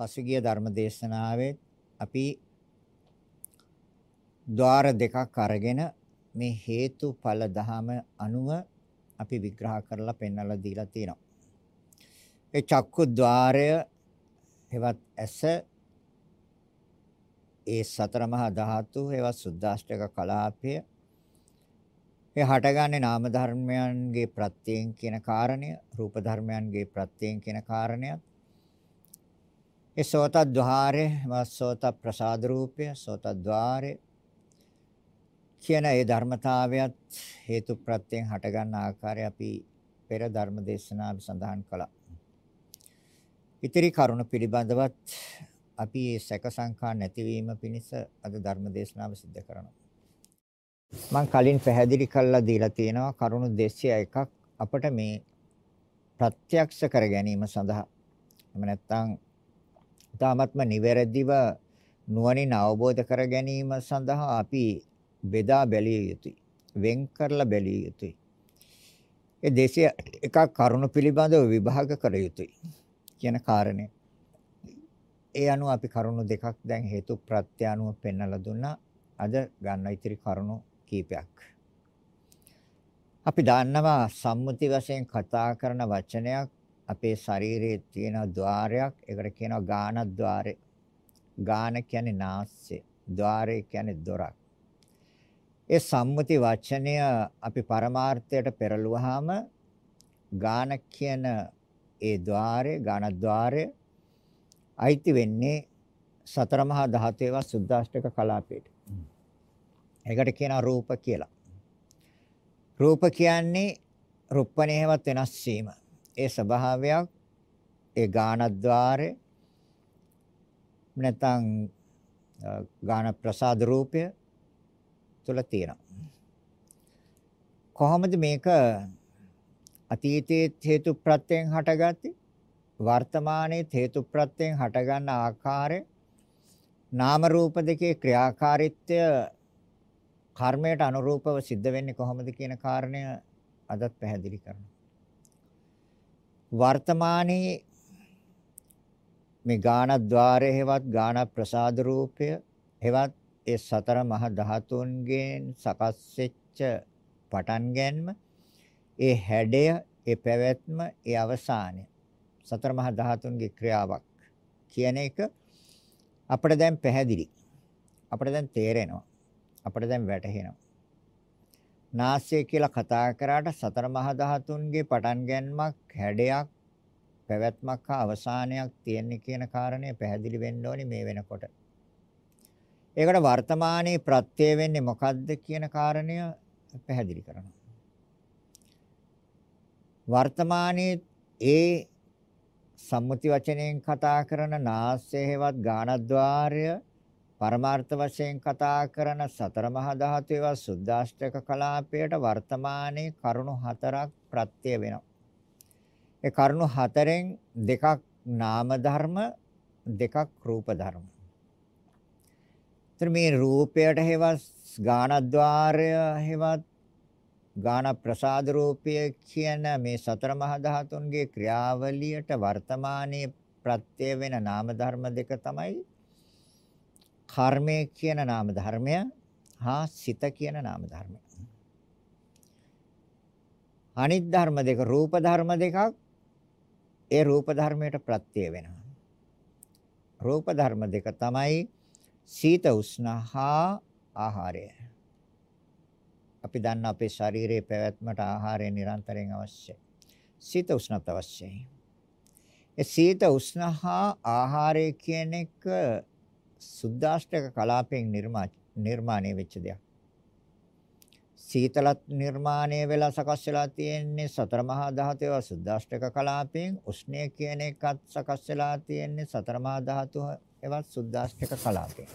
පසුගිය ධර්ම දේශනාවේ අපි ద్వාර දෙකක් අරගෙන මේ හේතුඵල ධහම අනුව අපි විග්‍රහ කරලා පෙන්වලා දීලා තියෙනවා. ඒ චක්කු ద్వාරය හෙවත් ඇස ඒ සතර මහා ධාතු හෙවත් සුද්දාෂ්ටක කලාපය ඒ හටගන්නේ නාම ධර්මයන්ගේ ප්‍රත්‍යයෙන් කියන කාරණය, රූප ධර්මයන්ගේ ප්‍රත්‍යයෙන් කියන කාරණයත් ඒ සෝතද්්වාරය සෝත ප්‍රසාද රූපය සෝතද්්වාරය කියන ඒ ධර්මතාවයත් හේතු ප්‍රත්‍යයෙන් හටගන්න ආකාරය අපි පෙර ධර්ම දේශනාවේ සඳහන් කළා. ඉතිරි කරුණ පිළිබඳවත් අපි මේ සැක සංකා නැතිවීම පිණිස අද ධර්ම දේශනාව සිදු කරනවා. මම කලින් පැහැදිලි කළා දීලා තියෙනවා කරුණු 201ක් අපිට මේ ප්‍රත්‍යක්ෂ කර ගැනීම සඳහා එහෙම නැත්නම් තාමත්ම නිවැරදිව නුවණින් අවබෝධ කර ගැනීම සඳහා අපි බෙදා බැලිය යුතුයි. වෙන් කරලා බැලිය යුතුයි. ඒ දේශය එකක් කරුණු පිළිබඳව විභාග කර යුතුයි කියන කාරණය. ඒ අනුව අපි කරුණු දෙකක් දැන් හේතු ප්‍රත්‍ය අනුව පෙන්වලා දුන්නා. අද ගන්න ඉතිරි කරුණු කීපයක්. අපි දන්නවා සම්මුති වශයෙන් කතා කරන වචනයක් අපේ ශරීරයේ තියෙන ద్వාරයක් ඒකට කියනවා ගාන ద్వාරය. ගාන කියන්නේ නාස්‍ය. ద్వාරය කියන්නේ දොරක්. ඒ සම්මුති වචනය අපි පරමාර්ථයට පෙරළුවාම ගාන කියන ඒ ద్వාරය ගාන ద్వාරය අයිති වෙන්නේ සතර මහා ධාතේවා සුද්දාෂ්ටක කලාපේට. ඒකට කියනවා රූප කියලා. රූප කියන්නේ රුප්පණේවත් වෙනස් වීම. ඒ ස්වභාවයක් ඒ ගානද්්වාරය නැත්නම් ගාන ප්‍රසාද රූපය තුල තියෙනවා. කොහොමද මේක අතීතයේ හේතු ප්‍රත්‍යයෙන් හටගත්තේ? වර්තමානයේ හේතු ප්‍රත්‍යයෙන් හටගන්න ආකාරය නාම රූප දෙකේ ක්‍රියාකාරීත්වය කර්මයට අනුරූපව සිද්ධ වෙන්නේ කොහොමද කියන කාරණය අදත් පැහැදිලි කරනවා. වර්තමානයේ මේ ගානද්්වාරය හෙවත් ගාන ප්‍රසාද රූපය හෙවත් ඒ සතර මහ ධාතුන්ගෙන් සකස් වෙච්ච පටන් ගැනීම ඒ හැඩය ඒ පැවැත්ම ඒ අවසානය. සතර මහ ධාතුන්ගේ ක්‍රියාවක් කියන එක අපිට දැන් පැහැදිලි. අපිට දැන් තේරෙනවා. අපිට දැන් වැටහෙනවා. නාසය කියලා කතා කරාට සතර මහා ධාතුන්ගේ පටන් ගැනීමක් හැඩයක් පැවැත්මක් හා අවසානයක් තියෙන කියන කාරණය පැහැදිලි වෙන්න ඕනි මේ වෙනකොට. ඒකට වර්තමානයේ ප්‍රත්‍ය වෙන්නේ මොකද්ද කියන කාරණය පැහැදිලි කරනවා. වර්තමානයේ ඒ සම්මුති වචනයෙන් කතා කරන නාසය හේවත් ගානද්්වාරය පරමාර්ථ වශයෙන් කතා කරන සතර මහා ධාතු ඒවා සුද්දාෂ්ටක කලාපයට වර්තමානයේ කරුණු හතරක් ප්‍රත්‍ය වෙනවා. ඒ කරුණු හතරෙන් දෙකක් නාම ධර්ම දෙකක් රූප ධර්ම. මේ රූපයට හේවත් ගානද්්වාරය හේවත් ගාන ප්‍රසාද රූපය කියන මේ සතර මහා ධාතුන්ගේ ක්‍රියාවලියට වර්තමානයේ ප්‍රත්‍ය වෙන නාම ධර්ම දෙක තමයි කර්මය කියන නාම ධර්මය හා සිත කියන නාම ධර්මය. අනිත් ධර්ම දෙක රූප ධර්ම දෙකක් ඒ රූප ධර්මයට ප්‍රත්‍ය වෙනවා. රූප ධර්ම දෙක තමයි සීත උෂ්ණ හා ආහාරය. අපි දන්න අපේ ශරීරයේ පැවැත්මට ආහාරය නිරන්තරයෙන් අවශ්‍යයි. සීත උෂ්ණත් අවශ්‍යයි. ඒ සීත උෂ්ණ හා ආහාරය කියන එක සුද්දාෂ්ටක කලාපයෙන් නිර්මාණය වෙච්ච දෙයක්. සීතලත් නිර්මාණය වෙලා සකස් වෙලා තියෙන්නේ සතර මහා ධාතුව සුද්දාෂ්ටක කලාපයෙන් උෂ්ණය කියන එකත් සකස් වෙලා තියෙන්නේ සතර මහා ධාතුව එවත් සුද්දාෂ්ටක කලාපයෙන්.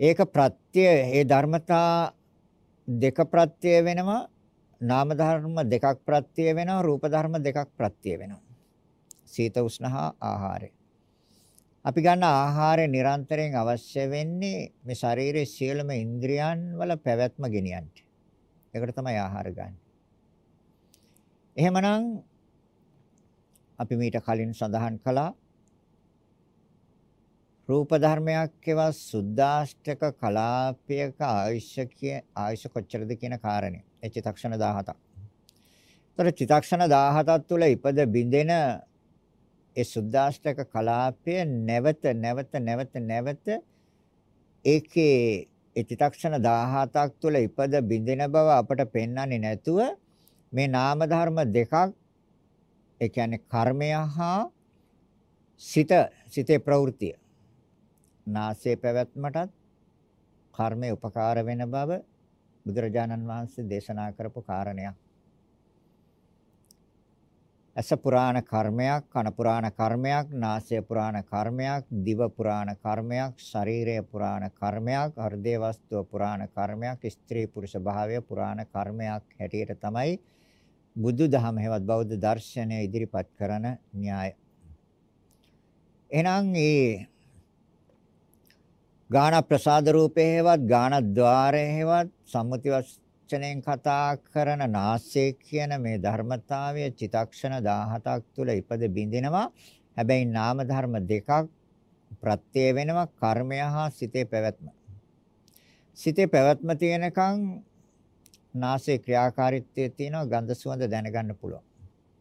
ඒක ප්‍රත්‍ය ඒ ධර්මතා දෙක ප්‍රත්‍ය වෙනවා නාම ධර්ම දෙකක් ප්‍රත්‍ය වෙනවා රූප ධර්ම දෙකක් ප්‍රත්‍ය වෙනවා. සීත උෂ්ණ හා ආහාරය. අපි ගන්න ආහාරය නිරන්තරයෙන් අවශ්‍ය වෙන්නේ මේ ශරීරයේ සියලුම ඉන්ද්‍රියන් වල පැවැත්ම ගෙනියන්න. ඒකට තමයි ආහාර ගන්න. එහෙමනම් අපි මීට කලින් සඳහන් කළා රූප ධර්මයක් ඒවා සුද්දාෂ්ටක කලාපයක ආයුෂ කිය ආයුෂ කොච්චරද කියන කාරණේ. ඒ චිතක්ෂණ 17ක්. ඒතර චිතක්ෂණ 17ක් තුළ ඉපද බිඳෙන ඒ සුද්දාෂ්ටක කලාපය නැවත නැවත නැවත නැවත ඒකේ ඒ චිතක්ෂණ 17ක් තුළ ඉපද බිඳෙන බව අපට පෙන්වන්නේ නැතුව මේ නාම ධර්ම දෙකක් ඒ කියන්නේ කර්මය හා සිත සිතේ ප්‍රවෘත්තිය නාසයේ පැවැත්මටත් කර්මයේ උපකාර වෙන බව බුදුරජාණන් වහන්සේ දේශනා කරපු කාරණයක්. අස පුරාණ කර්මයක්, කන පුරාණ කර්මයක්, නාසය පුරාණ කර්මයක්, දිව පුරාණ කර්මයක්, ශරීරය පුරාණ කර්මයක්, හෘදේ වස්තුව පුරාණ කර්මයක්, ස්ත්‍රී පුරුෂ භාවය පුරාණ කර්මයක් හැටියට තමයි බුදුදහම හේවත් බෞද්ධ දර්ශනය ඉදිරිපත් කරන න්‍යාය. එහෙනම් මේ ගාන ප්‍රසාද රූපේ හේවත් ගාන ద్వාරේ හේවත් සම්මුති වචනයෙන් කතා කරන නාසය කියන මේ ධර්මතාවය චිතක්ෂණ 17ක් තුල ඉපද බින්දිනවා හැබැයි නාම ධර්ම දෙකක් ප්‍රත්‍ය වෙනවා කර්මය හා සිතේ පැවැත්ම සිතේ පැවැත්ම තියෙනකන් නාසයේ ක්‍රියාකාරීත්වයේ තියෙනවා ගන්ධ සුවඳ දැනගන්න පුළුවන්.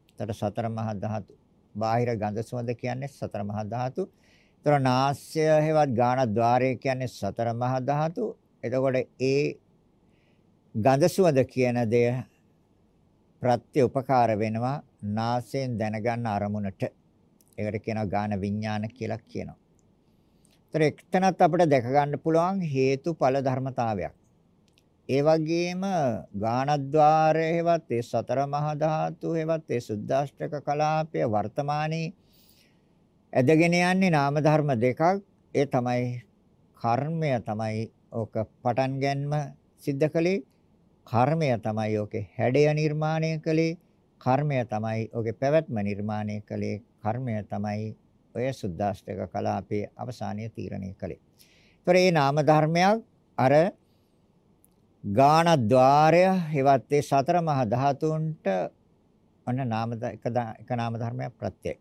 එතකොට සතර මහා ධාතු. බාහිර ගන්ධ සුවඳ කියන්නේ සතර මහා ධාතු. ඒතර නාස්‍ය හේවත් ගාන ద్వාරය කියන්නේ සතර මහා ධාතු. එතකොට ඒ ගඳ සුවඳ කියන දෙය ප්‍රත්‍ය උපකාර වෙනවා නාසයෙන් දැනගන්න අරමුණට. ඒකට කියනවා ගාන විඥාන කියලා කියනවා. ඒතර එක්තනත් අපිට දැක ගන්න පුළුවන් හේතුඵල ධර්මතාවයක්. ඒ වගේම ගානද්්වාරය හේවත් ඒ සතර මහා ධාතු හේවත් ඒ සුද්දාෂ්ටක කලාපය වර්තමානයේ ඇදගෙන යන්නේ නාම ධර්ම දෙකක් ඒ තමයි කර්මය තමයි ඕක පටන් ගැනීම සිද්ධ කළේ කර්මය තමයි ඕකේ හැඩය නිර්මාණය කළේ කර්මය තමයි ඕකේ පැවැත්ම නිර්මාණය කළේ කර්මය තමයි ඔය සුද්දාෂ්ටක කලාපයේ අවසානය තීරණය කළේ. ඒතොර මේ නාම ධර්මයක් අර ගානද්්වාරය හෙවත් ඒ සතර මහා ධාතුන්ට අන්න නාම එක එක නාම ධර්මයක් ප්‍රත්‍යයයි.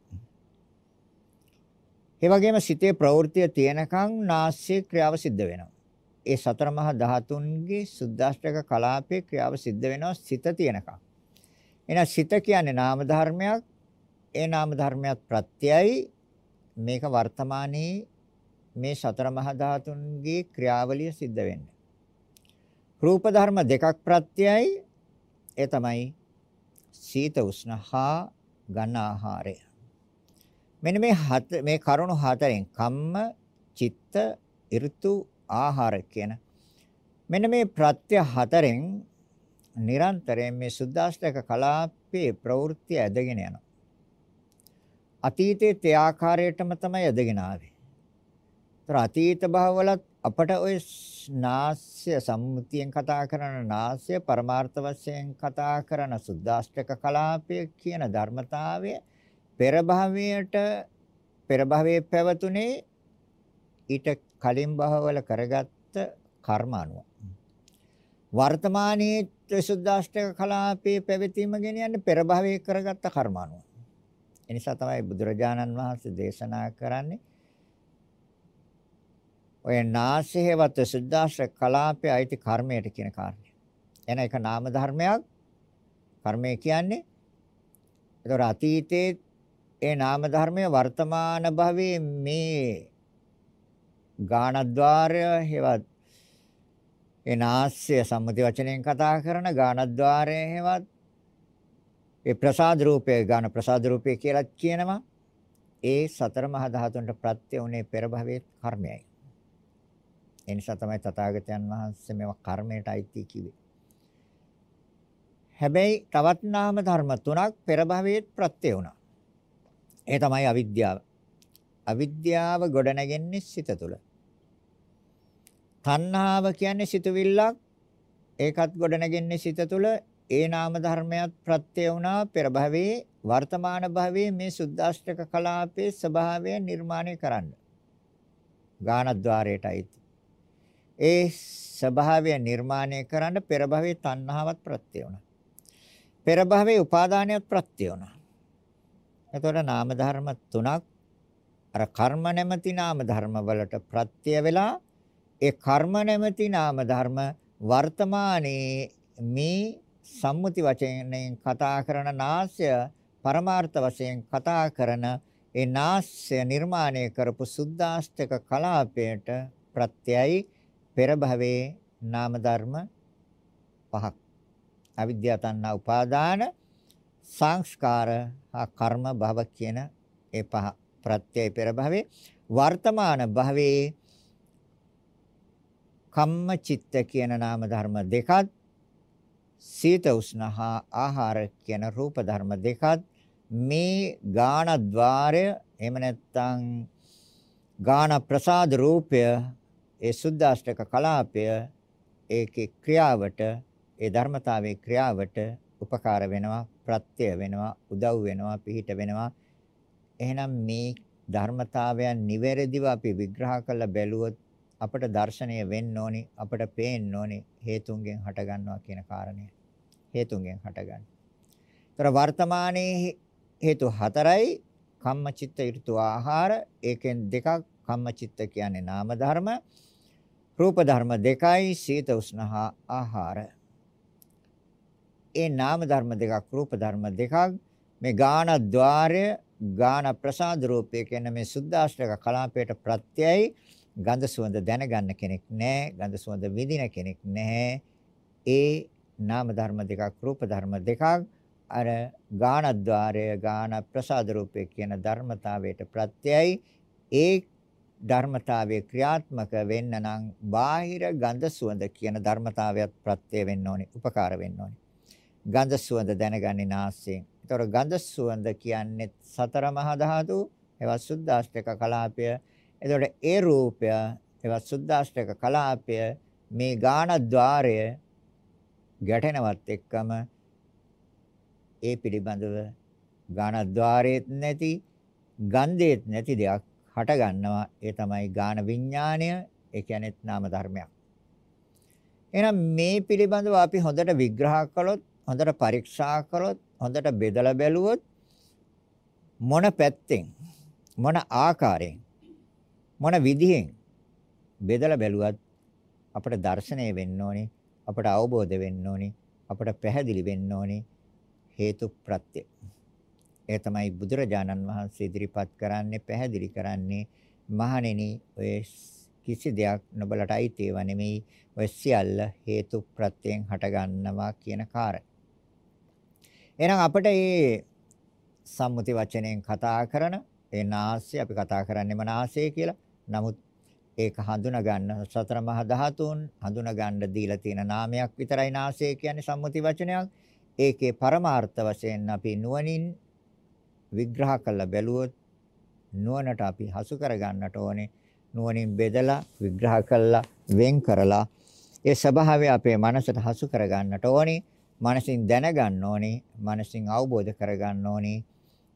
ඒ වගේම සිතේ ප්‍රවෘත්තිය තියෙනකන් නාස්‍ය ක්‍රියාව සිද්ධ වෙනවා. ඒ සතර මහා ධාතුන්ගේ සුද්දාෂ්ටක කලාපේ ක්‍රියාව සිද්ධ වෙනවා සිත තියෙනකන්. එහෙනම් සිත කියන්නේ නාම ධර්මයක්. ඒ නාම ධර්මයක් ප්‍රත්‍යයයි මේක වර්තමානයේ මේ සතර මහා ධාතුන්ගේ ක්‍රියාවලිය සිද්ධ වෙන්නේ. රූප ධර්ම දෙකක් ප්‍රත්‍යයයි ඒ තමයි සීත උෂ්ණ හා ඝන ආහාරය. මෙන්න මේ හත මේ කරුණු හතරෙන් කම්ම චිත්ත ඍතු ආහාර කියන මෙන්න මේ ප්‍රත්‍ය හතරෙන් නිරන්තරයෙන් මේ සුද්දාෂ්ටක කලාපයේ ප්‍රවෘත්ති ඇදගෙන යනවා. අතීතයේ තේ ආකාරයටම තමයි ඇදගෙන ආවේ. ඒතර අතීත භවවලත් අපට ওই නාස්‍ය සම්මුතියෙන් කතා කරන නාස්‍ය පරමාර්ථ වශයෙන් කතා කරන සුද්දාෂ්ටක කලාපය කියන ධර්මතාවය පෙර භවයට පෙර භවයේ පැවතුනේ ඊට කලින් භවවල කරගත්ත කර්ම අනුව වර්තමානයේ සුද්දාෂ්ටක කලාපයේ පැවතීම ගෙනියන්නේ පෙර භවයේ කරගත්ත කර්ම අනුව එනිසා තමයි බුදුරජාණන් වහන්සේ දේශනා කරන්නේ ඔය නාසයේවත් සුද්දාශ්‍ර කලාපයේ අයිති කර්මයට කියන කාරණය. එන එක නාම ධර්මයක් කර්මය කියන්නේ. ඒතර අතීතයේ ඒ නාම ධර්මය වර්තමාන භවයේ මේ ගානද්්වාරය හේවත් ඒ නාස්‍ය සම්මුති වචනයෙන් කතා කරන ගානද්්වාරය හේවත් ඒ ප්‍රසාද රූපය ගාන ප්‍රසාද රූපය කියලා කියනවා. ඒ සතර මහා ධාතුන්ට ප්‍රත්‍ය උනේ පෙර භවයේ කර්මයයි. ඒ නිසා තමයි තථාගතයන් වහන්සේ මේවා කර්මයට අයිති කිව්වේ. හැබැයි තවත් නාම ධර්ම තුනක් පෙර භවයේ ප්‍රත්‍ය වුණා. ඒ තමයි අවිද්‍යාව. අවිද්‍යාව ගොඩනැගෙන්නේ සිත තුළ. තණ්හාව කියන්නේ සිතුවිල්ලක්. ඒකත් ගොඩනැගෙන්නේ සිත තුළ. ඒ නාම ධර්මයක් ප්‍රත්‍ය වුණා පෙර භවයේ වර්තමාන භවයේ මේ සුද්දාෂ්ටක කලාපයේ ස්වභාවය නිර්මාණය කරන්න. ගානද්්වාරයට අයිති. ඒ ස්වභාවය නිර්මාණය කරන්න පෙර භවයේ තණ්හාවත් ප්‍රත්‍ය වුණා. පෙර භවයේ උපාදානයත් ප්‍රත්‍ය වුණා. එතකොට නාම ධර්ම තුනක් අර කර්ම නැමැති නාම ධර්ම වලට ප්‍රත්‍ය වෙලා ඒ කර්ම නැමැති නාම ධර්ම වර්තමානයේ මේ සම්මුති වචනයෙන් කතා කරන නාස්‍ය පරමාර්ථ වශයෙන් කතා කරන ඒ නාස්‍ය නිර්මාණය කරපු සුද්දාෂ්ටක කලාපයට ප්‍රත්‍යයයි පෙර භවයේ නාම ධර්ම පහක්. අවිද්‍යාව තණ්හා උපාදාන සංස්කාර හා කර්ම භව කියන ඒ පහ. ප්‍රත්‍යය පෙර භවයේ වර්තමාන භවයේ කම්ම චිත්ත කියන නාම ධර්ම දෙකත් සීත උෂ්ණ හා ආහාර කියන රූප ධර්ම දෙකත් මේ ගාන ద్వාරය එහෙම නැත්නම් ගාන ප්‍රසාද රූපය ඒ සුද්දාෂ්ටක කලාපය ඒකේ ක්‍රියාවට ඒ ධර්මතාවයේ ක්‍රියාවට උපකාර වෙනවා ප්‍රත්‍ය වෙනවා උදව් වෙනවා පිහිට වෙනවා. එහෙනම් මේ ධර්මතාවයන් නිවැරදිව අපි විග්‍රහ කරලා බැලුවොත් අපට දර්ශනය වෙන්න ඕනි අපට පේන්න ඕනි හේතුන්ගෙන් හටගන්නවා කියන කාරණය. හේතුන්ගෙන් හටගන්න. ତර වර්තමානයේ හේතු හතරයි කම්මචිත්ත ඍතු ආහාර. ඒකෙන් දෙකක් කම්මචිත්ත කියන්නේ නාම ධර්ම රූප ධර්ම දෙකයි සීත උෂ්ණහා ආහාර. ඒ නාම ධර්ම දෙකක් රූප ධර්ම දෙකක් මේ ගාන ద్వාරය ගාන ප්‍රසාද රූපය කියන මේ සුද්දාෂ්ටක කලාපයට ප්‍රත්‍යයයි ගන්ධ සුවඳ දැනගන්න කෙනෙක් නැහැ ගන්ධ සුවඳ විඳින කෙනෙක් නැහැ. ඒ නාම ධර්ම දෙකක් රූප ධර්ම දෙකක් අර ගානද්්වාරය ගාන ප්‍රසාද රූපය කියන ධර්මතාවයට ප්‍රත්‍යයයි. ඒ ධර්මතාවයේ ක්‍රියාත්මක වෙන්න නම් බාහිර ගන්ධ සුවඳ කියන ධර්මතාවයත් ප්‍රත්‍ය වෙන්න ඕනේ උපකාර වෙන්න ඕනේ. ගන්ධ සුවඳ දැනගන්නේ නාසයෙන්. ඒතර ගන්ධ සුවඳ කියන්නේ සතර මහා ධාතු, ඒවා සුද්ධාෂ්ටක කලාපය. ඒතකොට ඒ රූපය, ඒවා සුද්ධාෂ්ටක කලාපය මේ ගානද්්වාරය ගැටෙනවත් එක්කම ඒ පිළිබඳව ගානද්්වාරයේත් නැති, ගන්ධයේත් නැති දෙයක් හට ගන්නවා. ඒ තමයි ගාන විඥාණය. ඒ කියන්නේ නාම ධර්මයක්. එහෙනම් මේ පිළිබඳව අපි හොඳට විග්‍රහ කළොත් හොඳට පරීක්ෂා කරොත් හොඳට බෙදලා බැලුවොත් මොන පැත්තෙන් මොන ආකාරයෙන් මොන විදිහෙන් බෙදලා බැලුවත් අපට දර්ශනය වෙන්න ඕනේ අපට අවබෝධ වෙන්න ඕනේ අපට පැහැදිලි වෙන්න ඕනේ හේතු ප්‍රත්‍ය. ඒ තමයි බුදුරජාණන් වහන්සේ ඉදිරිපත් කරන්නේ පැහැදිලි කරන්නේ මහණෙනි ඔය කිසි දෙයක් නොබලට අයිති ඒවා නෙමෙයි ඔය සියල්ල හේතු ප්‍රත්‍යයෙන් හටගන්නවා කියන කාරණය එහෙනම් අපිට මේ සම්මුති වචනයෙන් කතා කරන ඒ නාසය අපි කතා කරන්නේම නාසය කියලා. නමුත් ඒක හඳුනා ගන්න සතර මහා ධාතුන් හඳුනා ගන්න දීලා තියෙන නාමයක් විතරයි නාසය කියන්නේ සම්මුති වචනයක්. ඒකේ පරමාර්ථ වශයෙන් අපි නුවණින් විග්‍රහ කරලා බැලුවොත් නුවණට අපි හසු කර ගන්නට ඕනේ. නුවණින් බෙදලා විග්‍රහ කරලා වෙන් කරලා ඒ ස්වභාවය අපේ මනසට හසු කර ගන්නට ඕනේ. මනසින් දැනගන්න ඕනේ, මනසින් අවබෝධ කරගන්න ඕනේ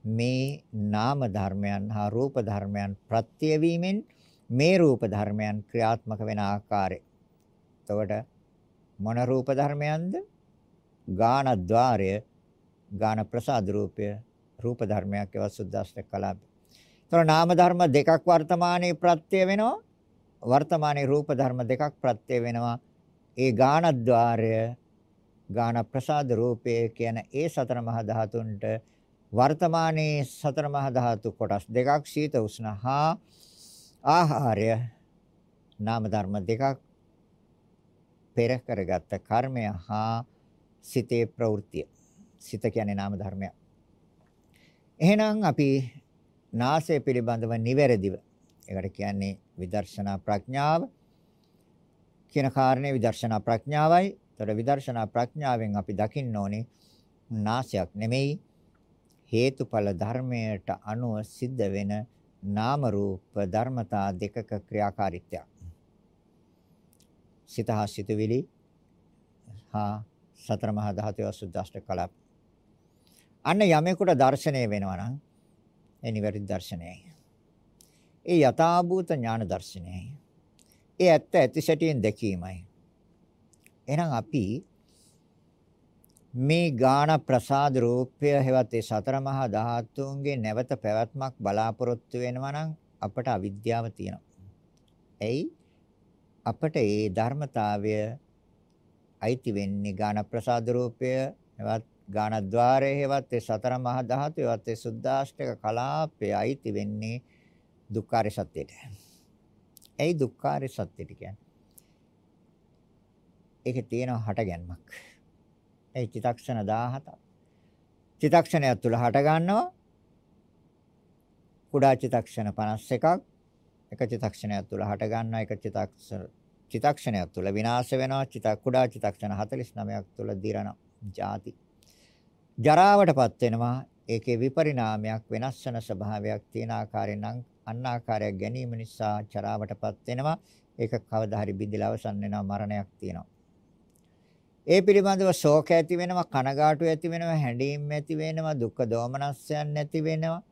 මේ නාම ධර්මයන් හා රූප ධර්මයන් ප්‍රත්‍ය වීමෙන් මේ රූප ධර්මයන් ක්‍රියාත්මක වෙන ආකාරය. එතකොට මොන රූප ධර්මයන්ද? ගාන ద్వාරය, ගාන ප්‍රසාද රූපය, රූප ධර්මයක් ඒවා සුද්දාෂ්ටක කලාප. එතකොට නාම ධර්ම දෙකක් වර්තමානයේ ප්‍රත්‍ය වෙනවා. වර්තමානයේ රූප ධර්ම දෙකක් ප්‍රත්‍ය වෙනවා. ඒ ගාන ద్వාරය ගාන ප්‍රසාද රූපය කියන ඒ සතර මහා ධාතුන්ට වර්තමානයේ සතර මහා ධාතු කොටස් දෙකක් සීත උෂ්ණ හා ආහාරය නාම ධර්ම දෙකක් පෙර කරගත්ත කර්මය හා සිතේ ප්‍රවෘත්තිය. සිත කියන්නේ නාම ධර්මයක් එහෙනම් අපි නාසය පිළිබඳව නිවැරදිව ඒකට කියන්නේ විදර්ශනා ප්‍රඥාව කියන කාරණේ විදර්ශනා ප්‍රඥාවයි. ඒතර විදර්ශනා ප්‍රඥාවෙන් අපි දකින්න ඕනේ නාසයක් නෙමෙයි හේතුඵල ධර්මයට අනුව සිද්ධ වෙන නාම රූප ධර්මතා දෙකක ක්‍රියාකාරීත්වයක්. සිත හා සිතුවිලි හා සතර මහා ධාතු අසුද්ධාෂ්ට කලප. අන්න යමෙකුට දර්ශනය වෙනවා නම් ඒ නිවැරදි දර්ශනයයි. ඒ යථාභූත ඥාන දර්ශනයයි. ඒ ඇත්ත ඇති සැටියෙන් දැකීමයි. එහෙනම් අපි මේ ගාන ප්‍රසාද රූපය හෙවත් ඒ සතර මහා ධාතුන්ගේ නැවත පැවැත්මක් බලාපොරොත්තු වෙනවා නම් අපට අවිද්‍යාව තියෙනවා. එයි අපට ඒ ධර්මතාවය අයිති වෙන්නේ ගාන ප්‍රසාද රූපය හෙවත් ගාන ద్వාරය හෙවත් ඒ සතර මහා ධාතු හෙවත් ඒ සුද්දාෂ්ටක කලාපය අයිති වෙන්නේ දුක්ඛාරය සත්‍යයට. එයි දුක්ඛාරය සත්‍යයට කියන්නේ. ඒකේ තියෙන හටගැන්මක්. ඒ චිතක්ෂණ 17ක්. චිතක්ෂණයක් තුල හට ගන්නවා. කුඩා චිතක්ෂණ 51ක්. එක චිතක්ෂණයක් තුල හට ගන්නවා. එක චිතක්ෂණ චිතක්ෂණයක් තුල විනාශ වෙනවා. චිත කුඩා චිතක්ෂණ 49ක් තුල දිරනවා. ಜಾති. ජරාවටපත් වෙනවා. ඒකේ විපරිණාමයක් වෙනස් වෙන ස්වභාවයක් තියෙන ආකාරයෙන් නම් අන්න ආකාරයක් ගැනීම නිසා ජරාවටපත් වෙනවා. ඒක කවදා හරි බිඳිලා අවසන් වෙනවා මරණයක් තියෙනවා. ඒ පිළිබඳව ශෝක ඇති වෙනවා, කනගාටු ඇති වෙනවා, හැඬීම් ඇති වෙනවා, දුක්ඛ දෝමනස්යන් ඇති වෙනවා.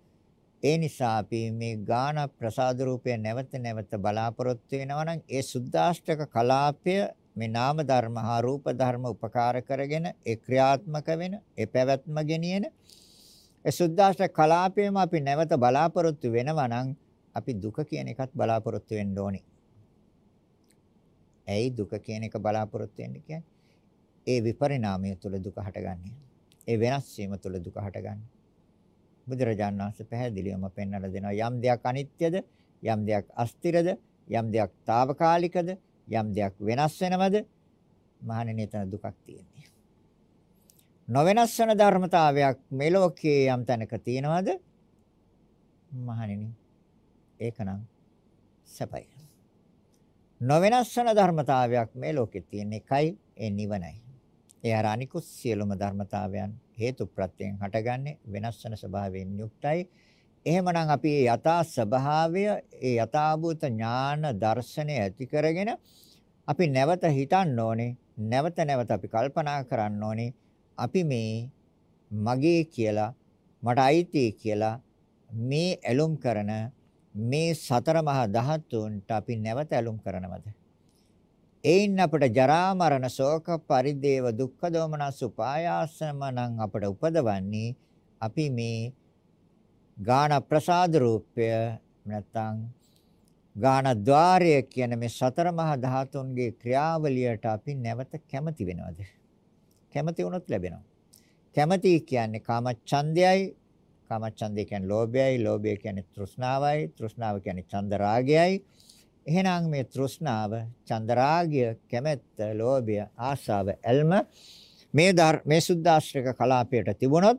ඒ නිසා අපි මේ ගාන ප්‍රසාද රූපය නැවත නැවත බලාපොරොත්තු වෙනවා නම් ඒ සුද්දාෂ්ටක කලාපය මේ නාම ධර්ම හා රූප ධර්ම උපකාර කරගෙන ඒ ක්‍රියාත්මක වෙන ඒ පැවැත්ම ගෙනියන ඒ සුද්දාෂ්ටක කලාපයම අපි නැවත බලාපොරොත්තු වෙනවා නම් අපි දුක කියන එකත් බලාපොරොත්තු වෙන්න ඕනේ. ඇයි දුක කියන එක බලාපොරොත්තු වෙන්නේ කියන්නේ? ඒ විපරිණාමය තුළ දුක හටගන්නේ. ඒ වෙනස් වීම තුළ දුක හටගන්නේ. බුදුරජාණන් වහන්සේ පැහැදිලිවම පෙන්වලා දෙනවා යම් දෙයක් අනිත්‍යද යම් දෙයක් අස්තිරද යම් දෙයක් తాවකාලිකද යම් දෙයක් වෙනස් වෙනවද මහණෙනි එතන දුකක් තියෙන්නේ. නොවෙනස් වෙන ධර්මතාවයක් මේ ලෝකයේ යම් තැනක තියෙනවද මහණෙනි ඒකනම් සැපයි. නොවෙනස් වෙන ධර්මතාවයක් මේ ලෝකේ තියෙන එකයි ඒ නිවනයි. ඒ අර අනිකුත් සියලුම ධර්මතාවයන් හේතු ප්‍රත්‍යයෙන් හටගන්නේ වෙනස් වෙන ස්වභාවයෙන් යුක්තයි. එහෙමනම් අපි මේ යථා ස්වභාවය, ඒ යථාභූත ඥාන දර්ශනය ඇති කරගෙන අපි නැවත හිතන්න ඕනේ, නැවත නැවත අපි කල්පනා කරන්න ඕනේ. අපි මේ මගේ කියලා, මට අයිති කියලා මේ ඇලුම් කරන මේ සතර මහා ධාතුන්ට අපි නැවත ඇලුම් කරනවද? ඒයින් අපට ජරා මරණ ශෝක පරිදේව දුක්ඛ දෝමනස් උපායාසම නම් අපට උපදවන්නේ අපි මේ ගාන ප්‍රසාද රූපය නැත්නම් ගාන ద్వාරය කියන මේ සතර මහා ධාතුන්ගේ ක්‍රියාවලියට අපි නැවත කැමති වෙනවද? කැමති වුණොත් ලැබෙනවා. කැමති කියන්නේ කාමච්ඡන්දයයි. කාමච්ඡන්දය කියන්නේ ලෝභයයි. ලෝභය කියන්නේ තෘෂ්ණාවයි. තෘෂ්ණාව කියන්නේ චන්ද රාගයයි. එහෙනම් මේ තෘෂ්ණාව, චන්දරාගය, කැමැත්ත, ලෝභය, ආශාව, ඇල්ම මේ මේ සුද්දාශ්‍රක කලාපයට තිබුණොත්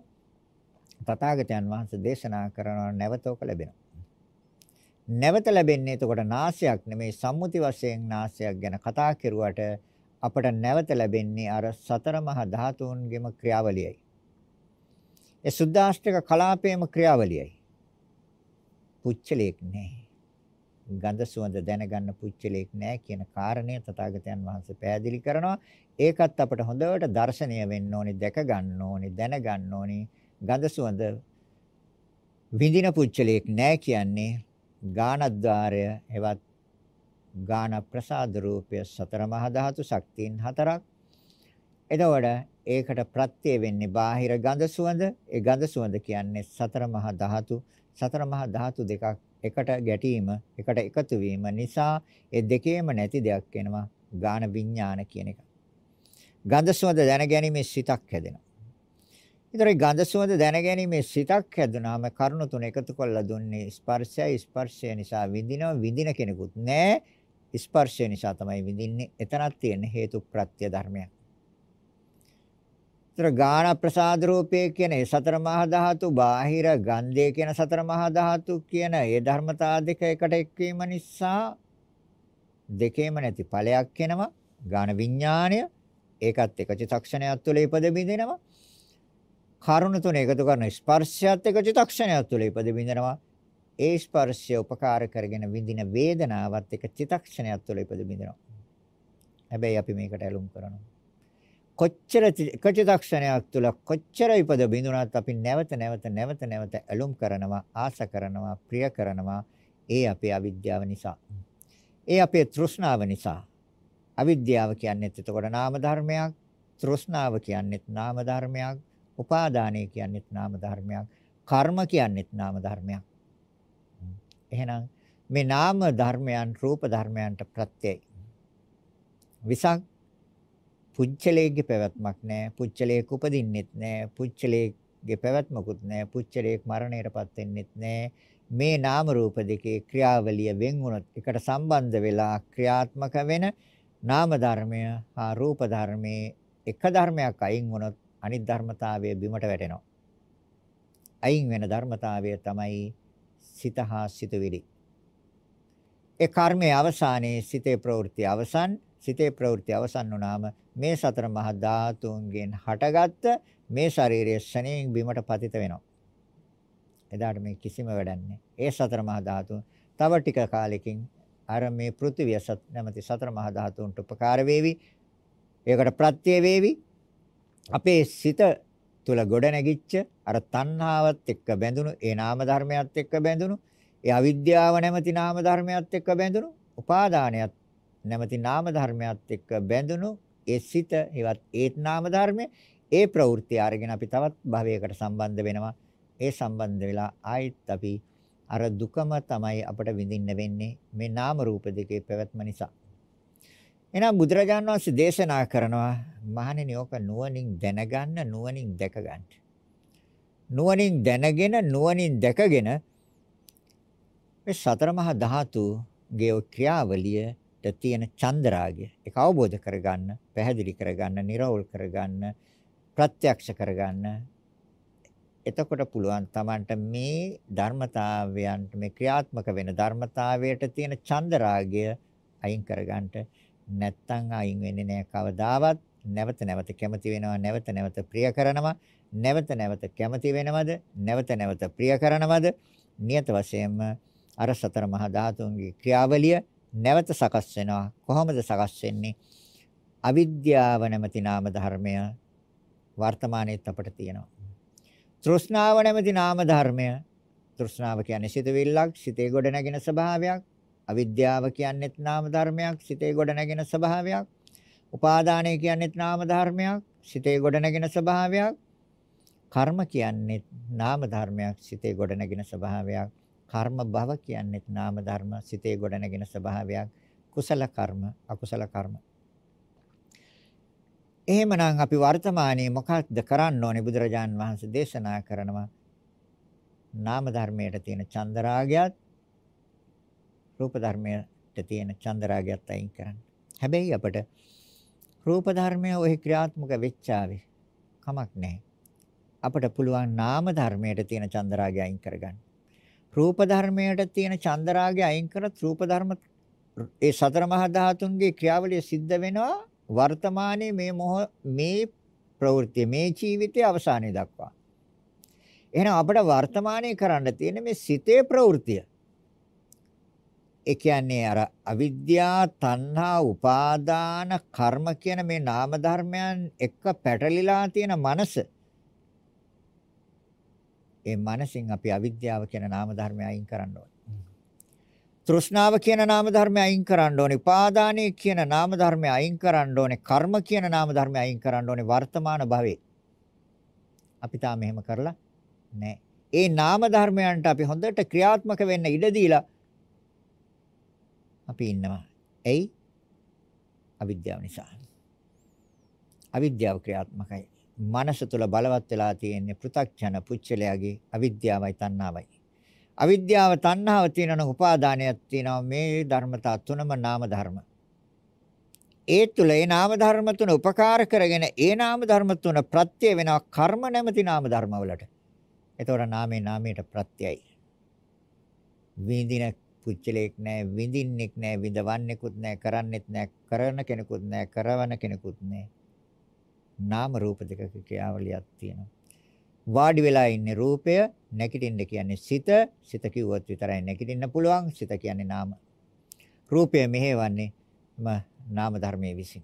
තථාගතයන් වහන්සේ දේශනා කරන නැවතෝක ලැබෙනවා. නැවත ලැබෙන්නේ එතකොට නාසයක් නෙමෙයි සම්මුති වශයෙන් නාසයක් ගැන කතා කරුවට අපට නැවත ලැබෙන්නේ අර සතර මහා ධාතුන්ගේම ක්‍රියාවලියයි. ඒ සුද්දාෂ්ටක කලාපයේම ක්‍රියාවලියයි. පුච්චලයක් නැහැ. ගඳ සුවඳ දැනගන්න පුච්චලයක් නැහැ කියන කාරණය තථාගතයන් වහන්සේ පැහැදිලි කරනවා. ඒකත් අපට හොඳට දර්ශනීය වෙන්න ඕනි, දැක ගන්න ඕනි, දැනගන්න ඕනි. ගඳ සුවඳ විඳින පුච්චලයක් නැහැ කියන්නේ ගානද්්වාරය එවත් ගාන ප්‍රසාද රූපය සතර මහා ධාතු ශක්තියින් හතරක්. එතකොට ඒකට ප්‍රත්‍ය වෙන්නේ බාහිර ගඳ සුවඳ. ඒ ගඳ සුවඳ කියන්නේ සතර මහා ධාතු. සතර මහා ධාතු දෙකක් එකට ගැටීම, එකට එකතු වීම නිසා ඒ දෙකේම නැති දෙයක් වෙනවා ගාන විඥාන කියන එක. ගන්ධ සුවඳ දැනගැනීමේ සිතක් හැදෙනවා. ඊතරේ ගන්ධ සුවඳ දැනගැනීමේ සිතක් හැදුනාම කරුණු තුන එකතු කරලා දුන්නේ ස්පර්ශයයි ස්පර්ශය නිසා විඳිනවා විඳින කෙනෙකුත් නෑ ස්පර්ශය නිසා තමයි විඳින්නේ එතනක් තියෙන හේතු ප්‍රත්‍ය ධර්මයක්. ඒතර ගාන ප්‍රසාද රූපයේ කියන ඒ සතර මහා ධාතු බාහිර ගන්ධය කියන සතර මහා ධාතු කියන ඒ ධර්මතා දෙක එකට එක්වීම නිසා දෙකේම නැති ඵලයක් එනවා ගාන විඥාණය ඒකත් එක චිත්තක්ෂණයක් තුළ ඉපද බිඳිනවා කරුණ තුන එකතු කරන ස්පර්ශයත් එක චිත්තක්ෂණයක් තුළ ඉපද බිඳිනවා ඒ ස්පර්ශය උපකාර කරගෙන විඳින වේදනාවත් එක චිත්තක්ෂණයක් තුළ ඉපද බිඳිනවා හැබැයි අපි මේකට ඇලුම් කරනවා. කොච්චර එකචිතක්ෂණයක් තුල කොච්චර ඉපද බිඳුනත් අපි නැවත නැවත නැවත නැවත ඇලුම් කරනවා ආස කරනවා ප්‍රිය කරනවා ඒ අපේ අවිද්‍යාව නිසා ඒ අපේ තෘෂ්ණාව නිසා අවිද්‍යාව කියන්නේ එතකොට නාම ධර්මයක් තෘෂ්ණාව කියන්නේත් නාම ධර්මයක්. උපාදානය කියන්නේත් නාම ධර්මයක්. කර්ම කියන්නේත් නාම ධර්මයක්. එහෙනම් මේ නාම ධර්මයන් රූප ධර්මයන්ට ප්‍රත්‍යයයි. විසක් පුච්චලයේ පැවැත්මක් නැහැ. පුච්චලයක උපදින්නෙත් නැහැ. පුච්චලයේ පැවැත්මකුත් නැහැ. පුච්චලයක මරණයටපත් වෙන්නෙත් නැහැ. මේ නාම රූප දෙකේ ක්‍රියාවලිය වෙන් වුණොත් එකට සම්බන්ධ වෙලා ක්‍රියාත්මක වෙන නාම ධර්මය හා රූප ධර්මයේ එක ධර්මයක් අයින් වුණොත් අනිත් ධර්මතාවය බිමට වැටෙනවා. අයින් වෙන ධර්මතාවය තමයි සිත හා සිතුවිලි. ඒ කර්මයේ අවසානයේ සිතේ ප්‍රවෘත්ති අවසන් සිතේ ප්‍රවෘත්ති අවසන් වුණාම මේ සතර මහා ධාතුන්ගෙන් හටගත්ත මේ ශරීරයේ ශණයෙන් බිමට පතිත වෙනවා. එදාට මේ කිසිම වැඩක් නැහැ. ඒ සතර මහා ධාතුන් තව ටික කාලෙකින් අර මේ පෘථිවිය සත් නැමැති සතර මහා ධාතුන්ට උපකාර වේවි. ඒකට ප්‍රත්‍ය වේවි. අපේ සිත තුල ගොඩ නැගිච්ච අර තණ්හාවත් එක්ක බැඳුණු ඒ නාම ධර්මයත් එක්ක බැඳුණු ඒ අවිද්‍යාව නැමැති නාම ධර්මයත් එක්ක බැඳුණු උපාදානයත් නැමැති නාම ධර්මයත් එක්ක බැඳුණු ඒ සිත ඒවත් ඒත් නාම ධර්මය ඒ ප්‍රවෘත්ති අරගෙන අපි තවත් භවයකට සම්බන්ධ වෙනවා ඒ සම්බන්ධ වෙලා ආයෙත් අපි අර දුකම තමයි අපට විඳින්න වෙන්නේ මේ නාම රූප දෙකේ පැවැත්ම නිසා එහෙනම් බුදුරජාණන් වහන්සේ දේශනා කරනවා මහණෙනි ඕක නුවණින් දැනගන්න නුවණින් දැක ගන්න. නුවණින් දැනගෙන නුවණින් දැකගෙන මේ සතර මහා ධාතුගේ ක්‍රියාවලියට තියෙන චන්දරාගය. ඒක අවබෝධ කරගන්න, පැහැදිලි කරගන්න, නිර්වෝල් කරගන්න, ප්‍රත්‍යක්ෂ කරගන්න. එතකොට පුළුවන් Tamanට මේ ධර්මතාවයන්ට මේ ක්‍රියාත්මක වෙන ධර්මතාවයට තියෙන චන්දරාගය අයින් කරගන්නට නැත්තම් අයින් වෙන්නේ නැහැ කවදාවත්. නැවත නැවත කැමති වෙනවා නැවත නැවත ප්‍රිය කරනවා. නැවත නැවත කැමති වෙනවද? නැවත නැවත ප්‍රිය කරනවද? නියත වශයෙන්ම අර සතර මහා ධාතුන්ගේ ක්‍රියාවලිය නැවත සකස් වෙනවා කොහොමද සකස් වෙන්නේ අවිද්‍යාව නැමැති නාම ධර්මය වර්තමානයේත් අපට තියෙනවා තෘෂ්ණාව නැමැති නාම ධර්මය තෘෂ්ණාව කියන්නේ සිතවිල්ලක් සිතේ ගොඩ නැගෙන ස්වභාවයක් අවිද්‍යාව කියන්නේත් නාම ධර්මයක් සිතේ ගොඩ නැගෙන ස්වභාවයක්. උපාදානය කියන්නේත් නාම ධර්මයක් සිතේ ගොඩ නැගෙන ස්වභාවයක්. කර්ම කියන්නේත් නාම ධර්මයක් සිතේ ගොඩ නැගෙන ස්වභාවයක්. කර්ම භව කියන්නේත් නාම ධර්ම සිතේ ගොඩ නැගෙන ස්වභාවයක්. කුසල කර්ම අකුසල කර්ම එහෙමනම් අපි වර්තමානයේ මොකක්ද කරන්න ඕනේ බුදුරජාන් වහන්සේ දේශනා කරනවා නාම ධර්මයට තියෙන චන්දරාගයත් රූප ධර්මයට තියෙන චන්දරාගයත් අයින් කරන්න. හැබැයි අපට රූප ධර්මය ඔහි ක්‍රියාත්මක වෙච්චාවේ කමක් නැහැ. අපට පුළුවන් නාම ධර්මයට තියෙන චන්දරාගය අයින් කරගන්න. රූප ධර්මයට තියෙන චන්දරාගය අයින් කරත් රූප ධර්ම ඒ සතර මහා ධාතුන්ගේ ක්‍රියාවලිය සිද්ධ වෙනවා වර්තමානයේ මේ මොහ මේ ප්‍රවෘත්ති මේ ජීවිතයේ අවසානයේ දක්වා. එහෙනම් අපිට වර්තමානයේ කරන්න තියෙන මේ සිතේ ප්‍රවෘත්තිය ඒ කියන්නේ අර අවිද්‍යා, තණ්හා, උපාදාන, කර්ම කියන මේ නාම ධර්මයන් එක්ක පැටලිලා තියෙන මනස. ඒ මනසින් අපි අවිද්‍යාව කියන නාම ධර්මය අයින් කරන්න ඕනේ. තෘෂ්ණාව කියන නාම ධර්මය අයින් කරන්න ඕනේ. උපාදානය කියන නාම ධර්මය අයින් කරන්න ඕනේ. කර්ම කියන නාම ධර්මය අයින් කරන්න ඕනේ වර්තමාන භවයේ. අපි තාම එහෙම කරලා නැහැ. ඒ නාම ධර්මයන්ට අපි හොඳට ක්‍රියාත්මක වෙන්න ඉඩ දීලා අපි ඉන්නවා. එයි අවිද්‍යාව නිසා. අවිද්‍යාව ක්‍රියාත්මකයි. මනස තුල බලවත් වෙලා තියෙන පෘථග්ජන පුච්චලයාගේ අවිද්‍යාවයි තණ්හාවයි. අවිද්‍යාව තණ්හාව තියෙනන උපාදානයක් තියෙනවා මේ ධර්මතා තුනම නාම ධර්ම. ඒ තුල ඒ නාම ධර්ම තුන උපකාර කරගෙන ඒ නාම ධර්ම තුන ප්‍රත්‍ය වෙනවා කර්ම නැමැති නාම ධර්ම වලට. එතකොට නාමේ නාමයට ප්‍රත්‍යයයි. විඳින පුච්චලයක් නැහැ, විඳින්නෙක් නැහැ, විඳවන්නෙකුත් නැහැ, කරන්නෙත් නැහැ, කරන කෙනෙකුත් නැහැ, කරවන කෙනෙකුත් නැහැ. නාම රූප දෙකක ක්‍රියාවලියක් තියෙනවා. වාඩි වෙලා ඉන්නේ රූපය, නැගිටින්න කියන්නේ සිත, සිත කිව්වොත් විතරයි නැගිටින්න පුළුවන්, සිත කියන්නේ නාම. රූපය මෙහෙවන්නේ නාම ධර්මයේ විසින්.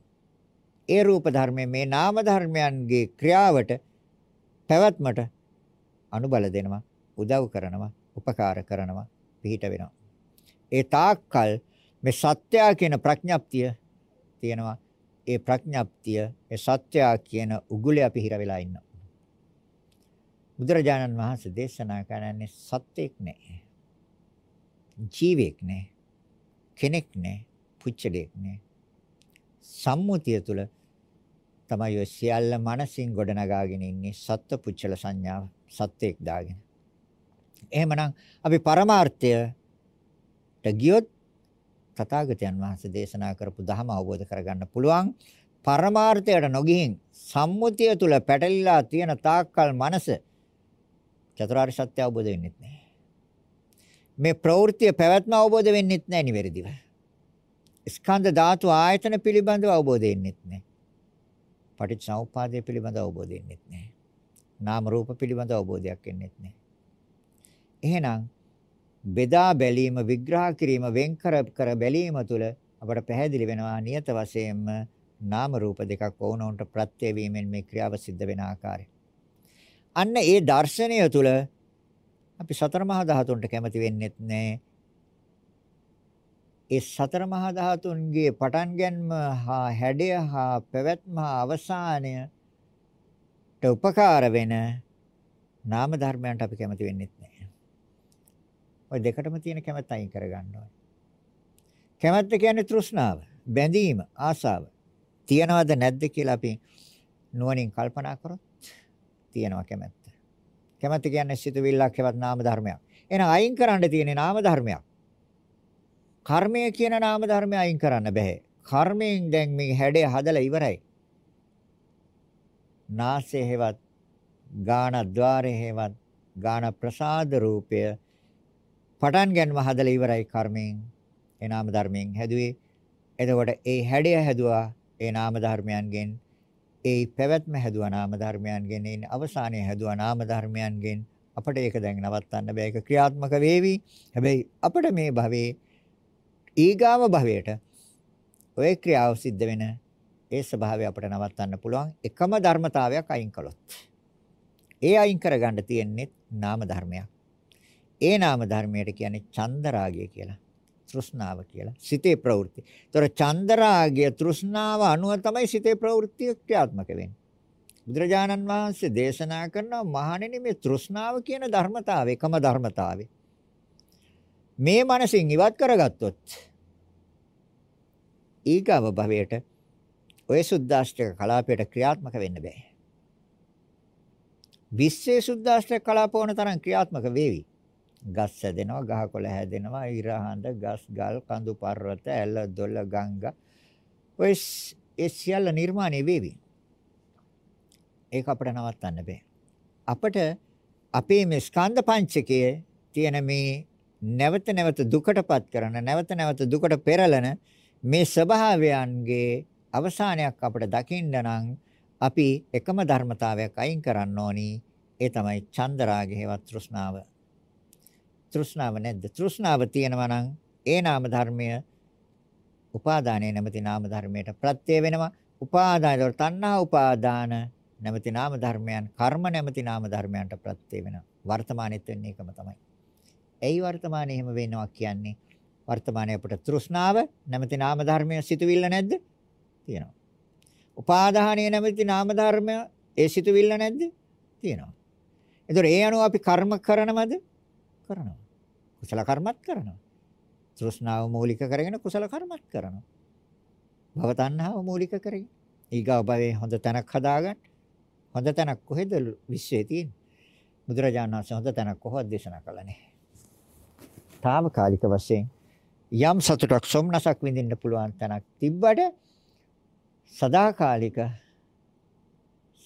ඒ රූප ධර්මයේ මේ නාම ධර්මයන්ගේ ක්‍රියාවට පැවැත්මට අනුබල දෙනවා, උදව් කරනවා, උපකාර කරනවා, පිහිට වෙනවා. ඒ තාක්කල් මේ සත්‍ය කියන ප්‍රඥප්තිය තියෙනවා. ඒ ප්‍රඥප්තිය ඒ සත්‍යය කියන උගුලේ අපි හිර වෙලා ඉන්නවා. බුදුරජාණන් වහන්සේ දේශනා කරන්නේ සත්‍යෙක් නෑ. ජීවෙක් නෑ. කෙනෙක් නෑ. පුච්චලෙක් නෑ. සම්මුතිය තුළ තමයි ඔය සියල්ල මනසින් ගොඩනගාගෙන ඉන්නේ සත්ත්ව පුච්චල සංඥාව සත්‍යයක් දාගෙන. එහෙමනම් අපි පරමාර්ථයට ගියොත් තථාගතයන් වහන්සේ දේශනා කරපු ධර්ම අවබෝධ කරගන්න පුළුවන් පරමාර්ථයට නොගිහින් සම්මුතිය තුල පැටලිලා තියෙන තාක්කල් මනස චතුරාර්ය සත්‍ය අවබෝධ වෙන්නේ නැහැ. මේ ප්‍රවෘත්තිය පැවැත්ම අවබෝධ වෙන්නේ නැහැ නිවැරදිව. ස්කන්ධ ධාතු ආයතන පිළිබඳව අවබෝධ වෙන්නේ නැහැ. පටිච්චසමුප්පාදය පිළිබඳව අවබෝධ වෙන්නේ නැහැ. නාම රූප පිළිබඳව අවබෝධයක් වෙන්නේ නැහැ. එහෙනම් බෙදා බැලීම විග්‍රහ කිරීම වෙන් කර කර බැලීම තුළ අපට පැහැදිලි වෙනවා නියත වශයෙන්ම නාම රූප දෙකක් වුණොන්ට ප්‍රත්‍ය වීමෙන් මේ ක්‍රියාව සිද්ධ වෙන ආකාරය. අන්න ඒ දර්ශනය තුළ අපි සතර මහා ධාතුන්ට කැමති වෙන්නෙත් නැහැ. ඒ සතර මහා ධාතුන්ගේ පටන් ගැනීම හා හැඩය හා පැවැත්ම හා අවසානයට උපකාර වෙන නාම ධර්මයන්ට අපි කැමති වෙන්නේ නැහැ. ওই දෙකටම තියෙන කැමැත්ත අයින් කරගන්න ඕනේ. කැමැත්ත කියන්නේ තෘෂ්ණාව, බැඳීම, ආසාව. තියනවද නැද්ද කියලා අපි නුවණින් කල්පනා කරොත් තියනවා කැමැත්ත. කැමැත්ත කියන්නේ සිතුවිල්ලක් හෙවත් නාම ධර්මයක්. එහෙනම් අයින් කරන්න තියෙන්නේ නාම ධර්මයක්. කර්මය කියන නාම ධර්මය අයින් කරන්න බෑ. කර්මයෙන් දැන් මේ හැඩය හදලා ඉවරයි. නාසය හෙවත් ගාන ద్వාරය හෙවත් ගාන ප්‍රසාද රූපය පටන් ගැනීම හදලා ඉවරයි කර්මයෙන්. ඒ නාම ධර්මයෙන් හැදුවේ. එතකොට ඒ හැඩය හැදුවා ඒ නාම ධර්මයන්ගෙන්. ඒ පැවැත්ම හැදුවා නාම ධර්මයන්ගෙන්. ඒ අවසානය හැදුවා නාම ධර්මයන්ගෙන්. අපිට ඒක දැන් නවත්තන්න බෑ. ඒක ක්‍රියාත්මක වේවි. හැබැයි අපිට මේ භවයේ ඊගාව භවයට ඔය ක්‍රියාව සිද්ධ වෙන ඒ ස්වභාවය අපිට නවත්තන්න පුළුවන්. එකම ධර්මතාවයක් අයින් කළොත්. ඒ අයින් කරගන්න තියෙන්නේ නාම ධර්මයක්. ඒ නාම ධර්මයට කියන්නේ චන්දරාගය කියලා. තෘෂ්ණාව කියලා. සිතේ ප්‍රවෘත්ති. ඒතර චන්දරාගය තෘෂ්ණාව අනුව තමයි සිතේ ප්‍රවෘත්ති ක්‍රියාත්මක වෙන්නේ. බුදුරජාණන් වහන්සේ දේශනා කරනවා මහණෙනි මේ තෘෂ්ණාව කියන ධර්මතාවය එකම ධර්මතාවය. මේ මනසින් ඉවත් කරගත්තොත් ඊගව භවයට ඔය සුද්දාෂ්ටක කලාපයට ක්‍රියාත්මක වෙන්න බෑ. විශ්සේ සුද්දාෂ්ටක කලාප වන තරම් ක්‍රියාත්මක වේවි. ගස් හැදෙනවා, ගහකොළ හැදෙනවා, ඉරහඳ, ගස් ගල්, කඳු පර්වත, ඇල දොළ ගංගා. ඔය ඒ සියල්ල නිර්මාණය වේවි. ඒක අපිට නවත්තන්න බෑ. අපිට අපේ මේ ස්කන්ධ පංචකයේ තියෙන මේ නැවත නැවත දුකටපත් කරන නැවත නැවත දුකට පෙරලන මේ ස්වභාවයන්ගේ අවසානයක් අපිට දකින්න නම් අපි එකම ධර්මතාවයක් අයින් කරන්න ඕනි ඒ තමයි චන්දරාගය හේවත් තෘෂ්ණාව තෘෂ්ණාව නැද්ද තෘෂ්ණාව තියෙනවා නම් ඒ නාම ධර්මය උපාදානයේ නැමැති නාම ධර්මයට ප්‍රත්‍ය වෙනවා උපාදාන ඒතර තණ්හා උපාදාන නැමැති නාම ධර්මයන් කර්ම නැමැති නාම ධර්මයන්ට ප්‍රත්‍ය වෙනවා වර්තමානෙත් වෙන්නේ ඒකම තමයි ඇයි වර්තමානයේ එහෙම වෙනවා කියන්නේ? වර්තමානයේ අපට තෘෂ්ණාව නැමැති නාම ධර්මයේ සිටවිල්ල නැද්ද? තියෙනවා. උපාදානයේ නැමැති නාම ධර්මය ඒ සිටවිල්ල නැද්ද? තියෙනවා. ඒතර ඒ අනුව අපි කර්ම කරනවද? කරනවා. කුසල කර්මත් කරනවා. තෘෂ්ණාව මූලික කරගෙන කුසල කර්මත් කරනවා. භව තණ්හාව මූලික කරගෙන ඊගා භවයේ හොඳ තැනක් හදාගන්න. හොඳ තැනක් කොහෙද විශ්වයේ තියෙන්නේ? බුදුරජාණන් වහන්සේ හොඳ තැනක් කොහොමද දේශනා කළනේ? తాවකාලික වශයෙන් යම් සතුටක් සොම්නසක් විඳින්න පුළුවන් තැනක් තිබ්බට සදාකාලික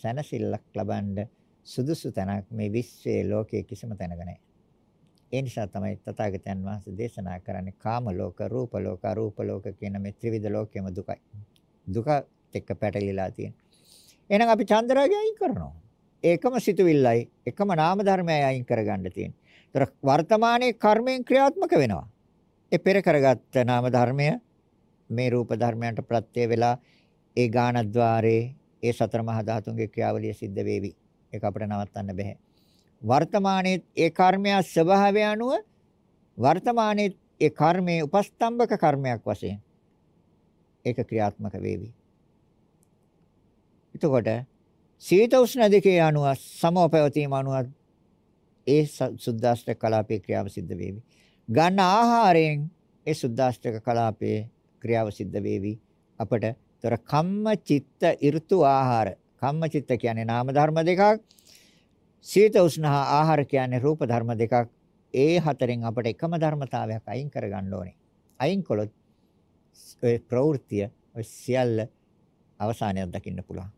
සැනසෙල්ලක් ලබන්න සුදුසු තැනක් මේ විශ්වයේ ලෝකයේ කිසිම තැනක නැහැ. ඒ නිසා තමයි තථාගතයන් වහන්සේ දේශනා කරන්නේ කාම ලෝක, රූප ලෝක, අරූප ලෝක කියන මේ ත්‍රිවිධ ලෝකෙම දුකයි. දුක එක්ක පැටලිලා තියෙන. එහෙනම් අපි චන්ද්‍රාගය අයින් කරනවා. ඒකම සිතුවිල්ලයි, එකම නාම ධර්මයයි අයින් කරගන්න තියෙන්නේ. ඒතර වර්තමානයේ කර්මයෙන් ක්‍රියාත්මක වෙනවා. ඒ පෙර කරගත්ත නාම ධර්මය මේ රූප ධර්මයන්ට ප්‍රත්‍ය වෙලා ඒ ගානද්්වාරේ ඒ සතර මහා ධාතුන්ගේ ක්‍රියාවලිය සිද්ධ වේවි. ඒක අපිට නවත්තන්න බෑ. වර්තමානයේ ඒ කර්මය ස්වභාවය අනුව වර්තමානයේ ඒ කර්මයේ උපස්තම්භක කර්මයක් වශයෙන් ඒක ක්‍රියාත්මක වේවි. එතකොට සීත උෂ්ණ දෙකේ අණුව සමව පැවතීම අණුව ඒ සුද්දාෂ්ටක කලාපයේ ක්‍රියාව සිද්ධ වේවි. ගන්න ආහාරයෙන් ඒ සුද්දාෂ්ටක කලාපයේ ක්‍රියාව සිද්ධ වේවි. අපට තොර කම්ම චිත්ත ඍතු ආහාර. කම්ම චිත්ත කියන්නේ නාම ධර්ම දෙකක්. සීත උෂ්ණ ආහාර කියන්නේ රූප ධර්ම දෙකක්. ඒ හතරෙන් අපට එකම ධර්මතාවයක් අයින් කරගන්න ඕනේ. අයින් කළොත් ඒ ප්‍රවෘත්තිය ඔය සියල්ල අවසානයක් දකින්න පුළුවන්.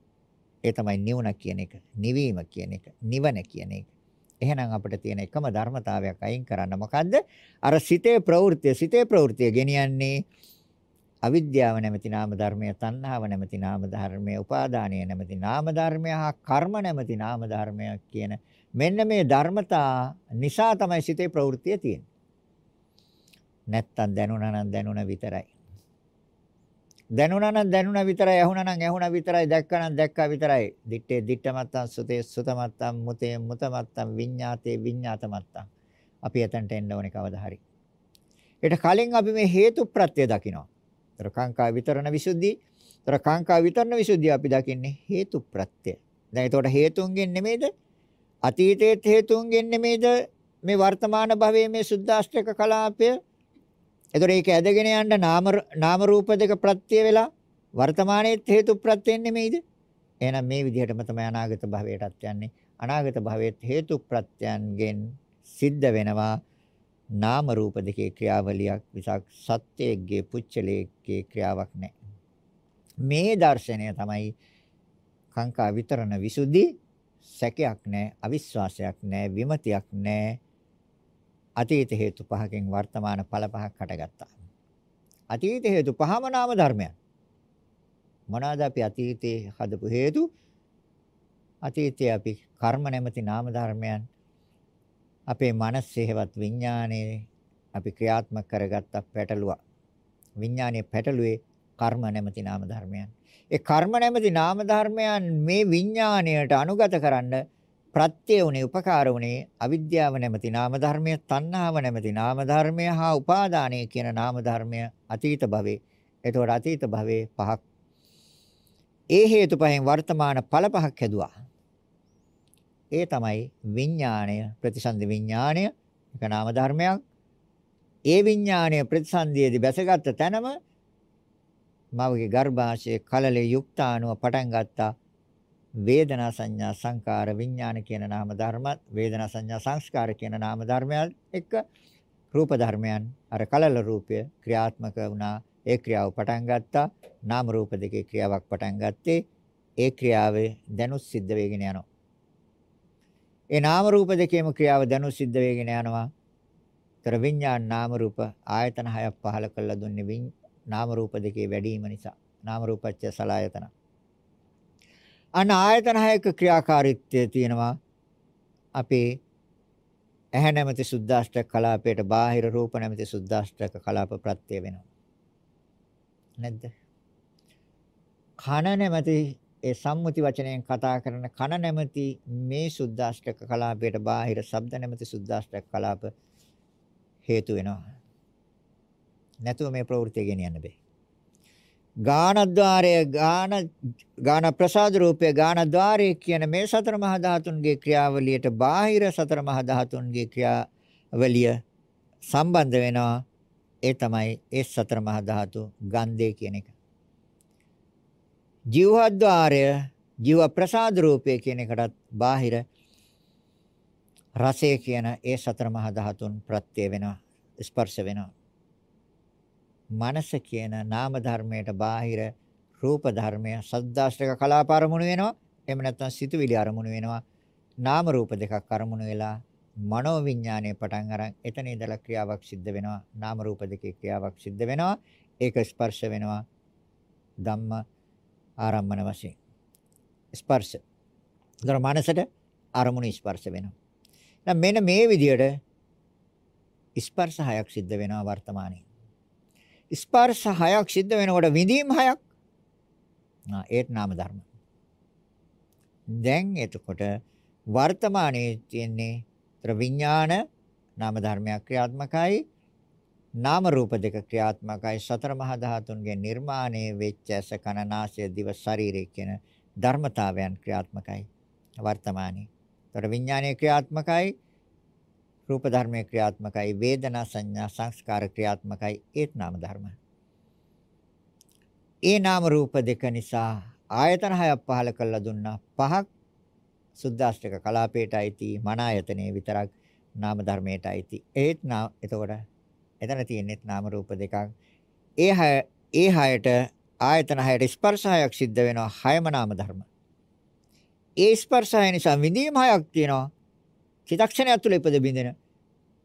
ඒ තමයි නිවන කියන එක, නිවීම කියන එක, නිවන කියන එක. එහෙනම් අපිට තියෙන එකම ධර්මතාවයක් අයින් කරන්න මොකද්ද? අර සිතේ ප්‍රවෘත්තිය, සිතේ ප්‍රවෘත්තිය ගෙනියන්නේ අවිද්‍යාව නැමැති නාම ධර්මය, තණ්හාව නැමැති නාම ධර්මය, උපාදානය නැමැති නාම ධර්මය හා කර්ම නැමැති නාම ධර්මය කියන මෙන්න මේ ධර්මතා නිසා තමයි සිතේ ප්‍රවෘත්තිය තියෙන්නේ. නැත්තම් දැනුණා නම් දැනුණ විතරයි. දැනුණා නම් දැනුණා විතරයි ඇහුණා නම් ඇහුණා විතරයි දැක්කා නම් දැක්කා විතරයි දිත්තේ දිත්තමත්තං සුතේ සුතමත්තං මුතේ මුතමත්තං විඤ්ඤාතේ විඤ්ඤාතමත්තං අපි එතනට එන්න ඕනේ කවදා හරි ඊට කලින් අපි මේ හේතු ප්‍රත්‍ය දකිනවා ତර කාංකා විතරණ විසුද්ධි. තර කාංකා විතරණ විසුද්ධිය අපි දකින්නේ හේතු ප්‍රත්‍ය. දැන් ඒතකොට හේතුන්ගෙන් නෙමෙයිද අතීතයේ හේතුන්ගෙන් නෙමෙයිද මේ වර්තමාන භවයේ මේ සුද්දාෂ්ටක කලාපය? එතකොට ඒක ඇදගෙන යන්න නාම නාම රූප දෙක ප්‍රත්‍ය වෙලා වර්තමානයේ හේතු ප්‍රත්‍යයෙන් නෙමෙයිද? එහෙනම් මේ විදිහටම තමයි අනාගත භවයටත් යන්නේ. අනාගත භවයේ හේතු ප්‍රත්‍යයන්ගෙන් සිද්ධ වෙනවා. නාම රූප දෙකේ ක්‍රියාවලියක් විසක් සත්‍යයේ පුච්චලයේ ක්‍රියාවක් නැහැ. මේ දර්ශනය තමයි කාංකා විතරණ විසුද්ධි සැකයක් නැහැ අවිශ්වාසයක් නැහැ විමතියක් නැහැ අතීත හේතු පහකින් වර්තමාන ඵල පහක් හටගත්තා. අතීත හේතු පහම නාම ධර්මයන්. මොනවාද අපි අතීතේ හදපු හේතු? අතීතයේ අපි කර්ම නැමැති නාම ධර්මයන් අපේ මනසේවත් විඥානයේ අපි ක්‍රියාත්මක කරගත්ත පැටලුවා. විඥානයේ පැටලුවේ කර්ම නැමැති නාම ධර්මයන්. ඒ කර්ම නැමැති නාම ධර්මයන් මේ විඥාණයට අනුගත කරන්න ප්‍රත්‍ය උනේ උපකාර උනේ අවිද්‍යාව නැමැති නාම ධර්මය, තණ්හාව නැමැති නාම ධර්මය හා උපාදානය කියන නාම ධර්මය අතීත භවේ. එතකොට අතීත භවේ පහක්. ඒ හේතු පහෙන් වර්තමාන ඵල පහක් හැදුවා. ඒ තමයි විඥාණය, ප්‍රතිසන්දි විඥාණය, එක නාම ධර්මයක්. ඒ විඥාණය ප්‍රතිසන්දියේදී බැසගත් තැනම මවගේ ගර්භාෂයේ කලලේ යුක්තාණුව පටන් ගත්තා. වේදනා සංඥා සංකාර විඥාන කියන නාම ධර්මත් වේදනා සංඥා සංස්කාර කියන නාම ධර්මයන් එක්ක රූප ධර්මයන් අර කලල රූපය ක්‍රියාත්මක වුණා. ඒ ක්‍රියාව පටන් ගත්තා. නාම රූප දෙකේ ක්‍රියාවක් පටන් ගත්තේ. ඒ ක්‍රියාවේ දැනුත් සිද්ධ වෙගෙන යනවා. ඒ නාම රූප දෙකේම ක්‍රියාව දැනුත් සිද්ධ වෙගෙන යනවා. තර විඥාන නාම රූප ආයතන හයක් පහල කළා දුන්නේ නාම රූප දෙකේ වැඩිම නිසා. නාම රූපච්ච සලායතන. අන ආයතන හයක ක්‍රියාකාරීත්වය තියෙනවා. අපේ ඇහැ නැමැති සුද්දාෂ්ටක කලාපයට බාහිර රූප නැමැති සුද්දාෂ්ටක කලාප ප්‍රත්‍ය වෙනවා. නැද්ද? කන නැමැති ඒ සම්මුති වචනයෙන් කතා කරන කන නැමැති මේ සුද්දාෂ්ටක කලාපයට බාහිර ශබ්ද නැමැති සුද්දාෂ්ටක කලාප හේතු වෙනවා. නැතුව මේ ප්‍රවෘත්තිය ගෙනියන්න බෑ. ගානද්්වාරය ගාන ගාන ප්‍රසාද රූපය ගානද්්වාරය කියන මේ සතර මහා ධාතුන්ගේ ක්‍රියාවලියට බාහිර සතර මහා ධාතුන්ගේ ක්‍රියාවලිය සම්බන්ධ වෙනවා. ඒ තමයි ඒ සතර මහා ධාතු ගන්ධය කියන එක. ජීවද්්වාරය ජීව ප්‍රසාද රූපය කියන එකටත් බාහිර රසය කියන ඒ සතර මහා ධාතුන් ප්‍රත්‍ය වෙනවා ස්පර්ශ වෙනවා. මනස කියන නාම ධර්මයට බාහිර රූප ධර්මය සද්දාශ්‍රක කලාප අරමුණු වෙනවා. එහෙම නැත්නම් සිතුවිලි අරමුණු වෙනවා. නාම රූප දෙකක් අරමුණු වෙලා මනෝ විඥානයේ පටන් අරන් එතන ඉඳලා ක්‍රියාවක් සිද්ධ වෙනවා. නාම රූප දෙකේ ක්‍රියාවක් සිද්ධ වෙනවා. ඒක ස්පර්ශ වෙනවා. ධම්ම ආරම්මන වශයෙන්. ස්පර්ශ. දර මනසට අරමුණු ස්පර්ශ වෙනවා. දැන් මෙන්න මේ විදිහට ස්පර්ශ හයක් සිද්ධ වෙනවා වර්තමානයේ. ස්පර්ශ හයක් සිද්ධ වෙනකොට විඳීම් හයක් ආ ඒත් නාම ධර්ම. දැන් එතකොට වර්තමානයේ තියෙන්නේ විඥාන නාම ධර්මයක් ක්‍රියාත්මකයි නාම රූප දෙක ක්‍රියාත්මකයි. සතර මහා ධාතුන්ගේ නිර්මාණය වෙච්ච ඇස කන නාසය දිව ශරීරය කියන ධර්මතාවයන් ක්‍රියාත්මකයි. වර්තමානයේ. ତොර විඥානයේ ක්‍රියාත්මකයි රූප ධර්මයේ ක්‍රියාත්මකයි වේදනා සංඥා සංස්කාර ක්‍රියාත්මකයි. ඒත් නාම ධර්ම. ඒ නාම රූප දෙක නිසා ආයතන හයක් පහල කළා දුන්නා. පහක් සුද්දාෂ්ටක කලාපයට අයිති මන ආයතනයේ විතරක් නාම ධර්මයට අයිති. ඒත් නා එතකොට එතන තියෙන්නේ නාම රූප දෙකක්. ඒ හය ඒ හයට ආයතන හයට ස්පර්ශ හයක් සිද්ධ වෙනවා හයම නාම ධර්ම. ඒ ස්පර්ශය නිසා විඳීම් හයක් තියෙනවා. චිතක්ෂණය තුළ ඉපද බින්දෙන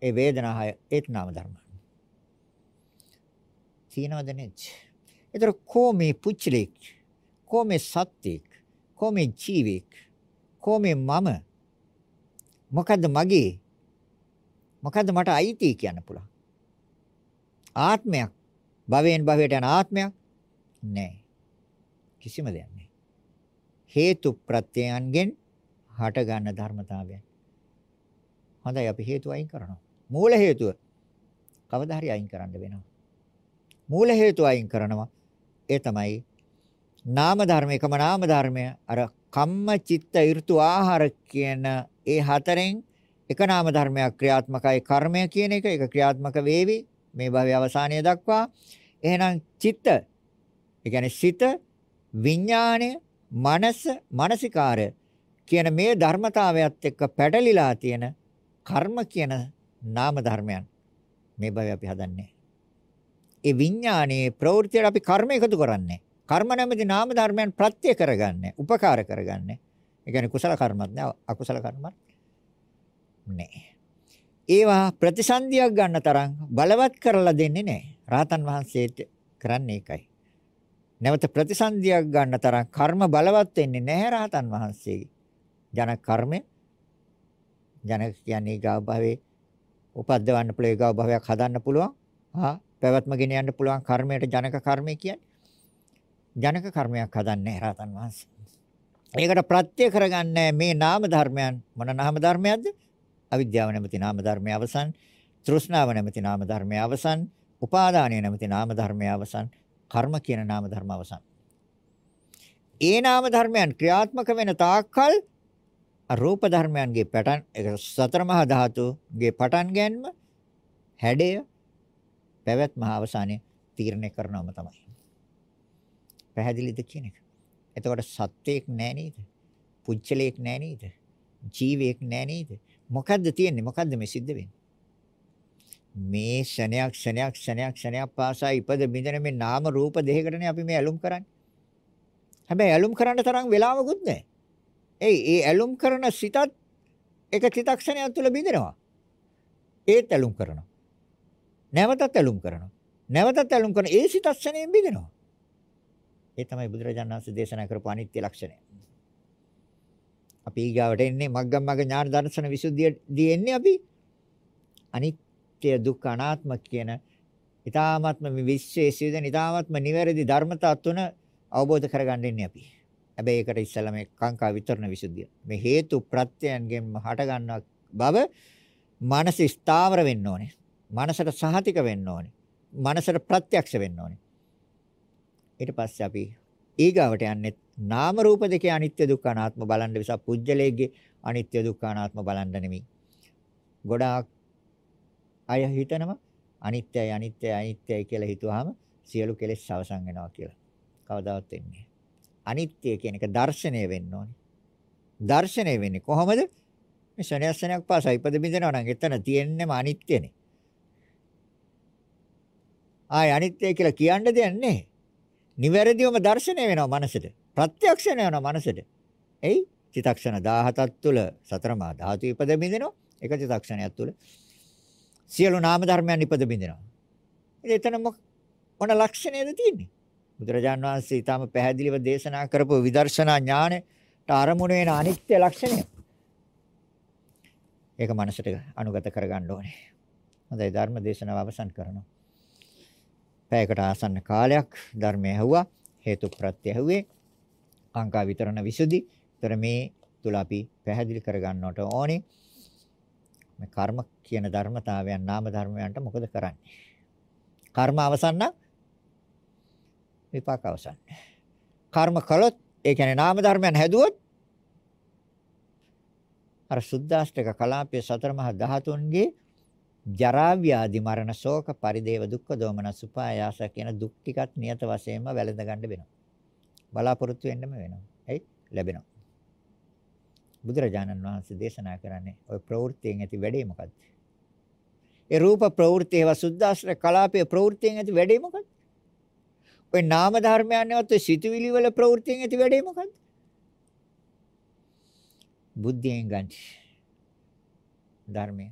ඒ වේදනා හය ඒත් නාම ධර්ම. තියෙනවද නැච්? ඒතර කොමේ පුච්චලෙක් කොමේ සත්‍යෙක් කොමේ ජීවෙක් කොමේ මම මොකද්ද මගේ? මොකද්ද මට අයිති කියන්න පුළුවන්? ආත්මයක්. භවයෙන් භවයට යන ආත්මයක් නැහැ කිසිම දෙයක් නැහැ හේතු ප්‍රත්‍යයන්ගෙන් හට ගන්න ධර්මතාවයන් හොඳයි අපි හේතු අයින් කරනවා. මූල හේතුව කවදා හරි අයින් කරන්න වෙනවා. මූල හේතුව අයින් කරනවා. ඒ තමයි නාම ධර්ම එකම නාම ධර්මය. අර කම්ම චිත්ත ඍතු ආහාර කියන ඒ හතරෙන් එක නාම ධර්මයක් ක්‍රියාත්මකයි. කර්මය කියන එක ඒක ක්‍රියාත්මක වේවි. මේ භවයේ අවසානය දක්වා එහෙනම් චිත්ත ඒ කියන්නේ සිත විඥාණය මනස මානසිකාරය කියන මේ ධර්මතාවයත් එක්ක පැටලිලා තියෙන කර්ම කියන නාම ධර්මයන් මේ භවය අපි හදන්නේ. ඒ විඥානයේ ප්‍රවෘත්තියට අපි කර්ම එකතු කරන්නේ. කර්ම නැමැති නාම ධර්මයන් ප්‍රත්‍ය කරගන්නේ, උපකාර කරගන්නේ. ඒ කියන්නේ කුසල කර්මත් නෑ, අකුසල කර්මත් නෑ. ඒවා ප්‍රතිසන්දියක් ගන්න තරම් බලවත් කරලා දෙන්නේ නෑ. රාතන් වහන්සේට කරන්නේ ඒකයි. නැවත ප්‍රතිසන්දියක් ගන්න තරම් කර්ම බලවත් වෙන්නේ නැහැ රහතන් වහන්සේගේ. ජන කර්මය ජනක කියන්නේ ගාව භවයේ උපද්දවන්න පුළුවන් ගාව භවයක් හදන්න පුළුවන්. හා පැවැත්ම ගෙන යන්න පුළුවන් කර්මයට ජනක කර්මය කියන්නේ. ජනක කර්මයක් හදන්නේ රහතන් වහන්සේ. ඒකට ප්‍රත්‍ය කරගන්නේ මේ නාම ධර්මයන් මොන නාම ධර්මයක්ද? අවිද්‍යාව නැමැති නාම ධර්මය අවසන්, තෘෂ්ණාව නැමැති නාම ධර්මය අවසන්, උපාදානය නැමැති නාම ධර්මය අවසන්, කර්ම කියන නාම ධර්ම අවසන්. ඒ නාම ධර්මයන් ක්‍රියාත්මක වෙන තාක්කල් රූප ධර්මයන්ගේ පැටර්න් ඒක සතර මහා ධාතුගේ පටන් ගැනීම හැඩය පැවැත්ම අවසානයේ තීරණය කරනවම තමයි. පැහැදිලිද කියන එක. එතකොට සත්‍යයක් නෑ නේද? පුච්චලයක් නෑ නේද? ජීවයක් නෑ නේද? මොකද්ද තියෙන්නේ? මොකද්ද මේ සිද්ධ වෙන්නේ? මේ ක්ෂණයක් ක්ෂණයක් ක්ෂණයක් ක්ෂණයක් පාසා ඉපද බින්දන මේ නාම රූප දෙකකටනේ අපි මේ ඇලුම් කරන්නේ. හැබැයි ඇලුම් කරන්න තරම් වෙලාවකුත් නැහැ. ඒ ඒ ඇලුම් කරන සිතත් එක චිතක්ෂණයක් තුළ බින්දෙනවා. ඒත් ඇලුම් කරනවා. නැවතත් ඇලුම් කරනවා. නැවතත් ඇලුම් කරන ඒ සිතක්ෂණයෙන් බින්දෙනවා. ඒ තමයි බුදුරජාණන් වහන්සේ දේශනා කරපු අනිත්‍ය ලක්ෂණය. අපි ඊගාවට එන්නේ මග්ගමග්ග ඥාන දර්ශන විසුද්ධියදී එන්නේ අපි අනිත් අනිත්‍ය දුක්ඛ අනාත්ම කියන ඊ타ත්ම මේ විශ්වයේ සිදුවෙන ඊ타ත්ම නිවැරදි ධර්මතා තුන අවබෝධ කරගන්න ඉන්නේ අපි. හැබැයි ඒකට ඉස්සෙල්ලා මේ කාංකා විතරණ විසුද්ධිය. මේ හේතු ප්‍රත්‍යයන්ගෙන් හට ගන්නා බව මනස ස්ථාවර වෙන්න ඕනේ. මනසට සහතික වෙන්න ඕනේ. මනසට ප්‍රත්‍යක්ෂ වෙන්න ඕනේ. ඊට පස්සේ අපි ඊගාවට යන්නේ නාම රූප දෙකේ අනිත්‍ය දුක්ඛ අනාත්ම බලන්න නිසා පුජ්‍යලයේ අනිත්‍ය දුක්ඛ අනාත්ම බලන්න නෙමෙයි. ගොඩාක් අය හිතනවා අනිත්‍යයි අනිත්‍යයි අනිත්‍යයි කියලා හිතුවාම සියලු කෙලෙස් අවසන් වෙනවා කියලා. කවදාවත් වෙන්නේ අනිත්‍ය කියන එක දර්ශනය වෙන්න ඕනේ. දර්ශනය වෙන්නේ කොහොමද? මේ ශනයස්සනයක් පාසා ඉපද බින්දනවා නම් එතන තියෙන්නේම අනිත්‍යනේ. ආය අනිත්‍ය කියලා කියන්න දෙයක් නැහැ. නිවැරදිවම දර්ශනය වෙනවා මනසට. ප්‍රත්‍යක්ෂණය වෙනවා මනසට. එයි චිතක්ෂණ 17ක් තුළ සතරමා ධාතු ඉපද බින්දෙනවා. එක චිතක්ෂණයක් තුළ සියලු නාම ධර්මයන් ඉපද බින්දිනවා. එතන මොන ලක්ෂණයද තියෙන්නේ? බුදුරජාන් වහන්සේ ඊටම පැහැදිලිව දේශනා කරපු විදර්ශනා ඥානෙට අරමුණ වෙන අනිත්‍ය ලක්ෂණය. ඒක මනසට අනුගත කරගන්න ඕනේ. හොඳයි ධර්ම දේශනාව අවසන් කරනවා. පැයකට ආසන්න කාලයක් ධර්මය ඇහුවා හේතු ප්‍රත්‍ය ඇහුවේ කාංකා විතරණ විසුද්ධි. ତර මේ තුල අපි පැහැදිලි කරගන්නට ඕනේ. මේ කර්ම කියන ධර්මතාවයන් නාම ධර්මයන්ට මොකද කරන්නේ? කර්ම අවසන් නම් විපාක අවසන්. කර්ම කළොත් ඒ කියන්නේ නාම ධර්මයන් හැදුවොත් අර සුද්දාෂ්ටක කලාපයේ සතර මහා ධාතුන්ගේ ජරා ව්‍යාධි මරණ ශෝක පරිදේව දුක්ඛ දෝමන සුපායාස කියන දුක් ටිකත් නියත වශයෙන්ම වැළඳ ගන්න වෙනවා. බලාපොරොත්තු වෙන්නම වෙනවා. එයි ලැබෙනවා. බුදුරජාණන් වහන්සේ දේශනා කරන්නේ ওই ප්‍රවෘත්තියෙන් ඇති වැඩේ මොකද්ද? ඒ රූප ප්‍රවෘත්ති ඒවා සුද්දාශ්‍ර කලාපයේ ප්‍රවෘත්තියෙන් ඇති වැඩේ මොකද්ද? ওই නාම ධර්මයන්වත් ඔය සිතුවිලි වල ප්‍රවෘත්තියෙන් ඇති වැඩේ මොකද්ද? බුද්ධියෙන් ගන්න. ධර්මය.